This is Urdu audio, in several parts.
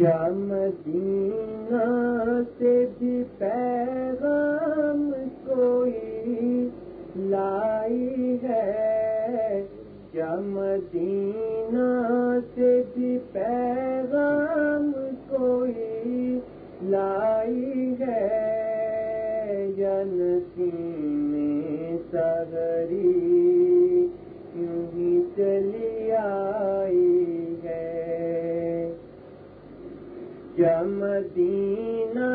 کیا مدینہ سے بھی پیغام کوئی لائی ہے؟ کیا مدینہ سے بھی پیغام کوئی لائی ہے؟ یا نسیم سگری مدینہ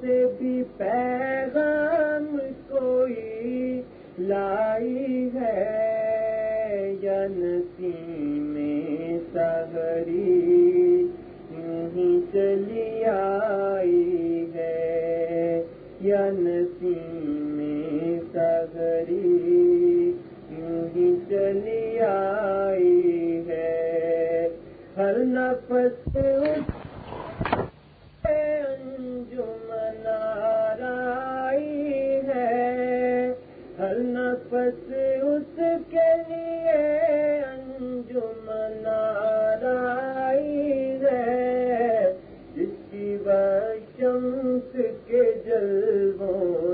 سے بھی پیغام کوئی لائی ہے یا نسیم سگری یوں ہی چلی آئی ہے یا نسیم سگری یوں ہی چلی آئی ہے ہر نفس انجمن آرائی ہے ہر نفس اس کے لیے انجمن آرائی ہے جس کی شمس کے جلووں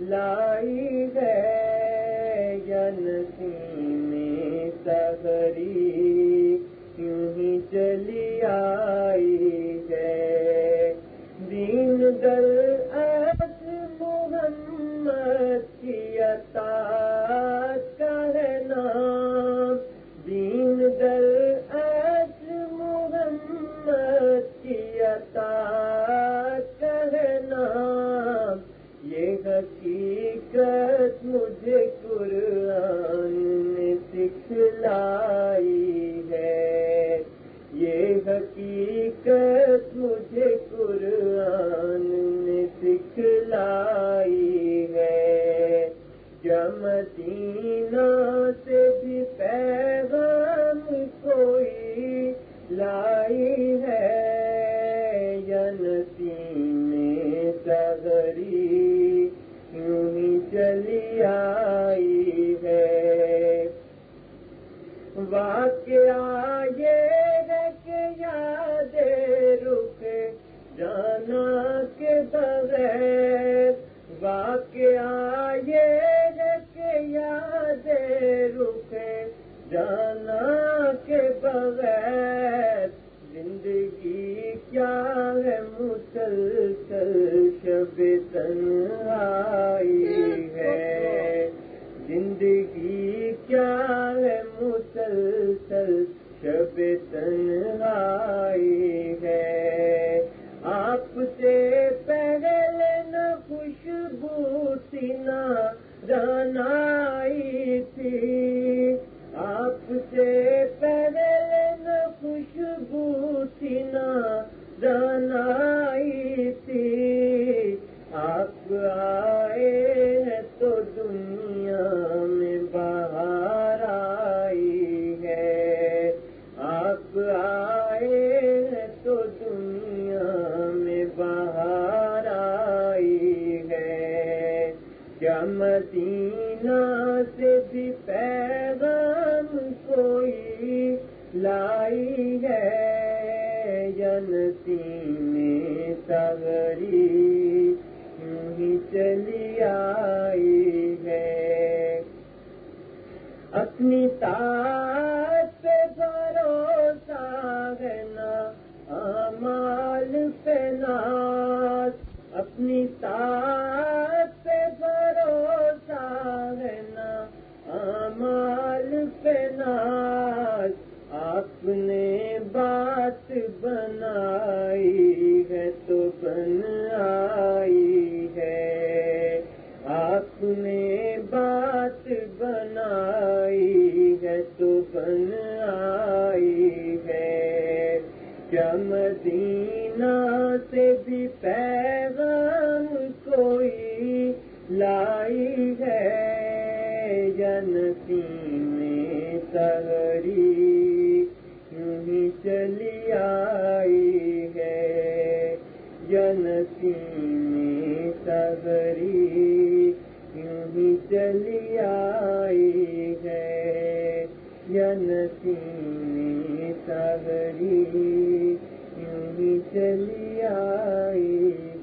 لائی گئے حقیقت مجھے جانا کے بغیر واقعہ یہ کہ یاد رکے جانا کے بغیر خوشبو سی مدینہ سے بھی پیغام کوئی لائی ہے یا نسیم سگری یوں ہی چلی آئی ہے۔ اپنی طاقت پہ بھروسہ ہے نا امال پہ ناز۔ اپنی طاقت بنا۔ سینے تبری یوں ہی چلی آئی ہے؟ یا نسینے تبری یوں ہی چلی آئی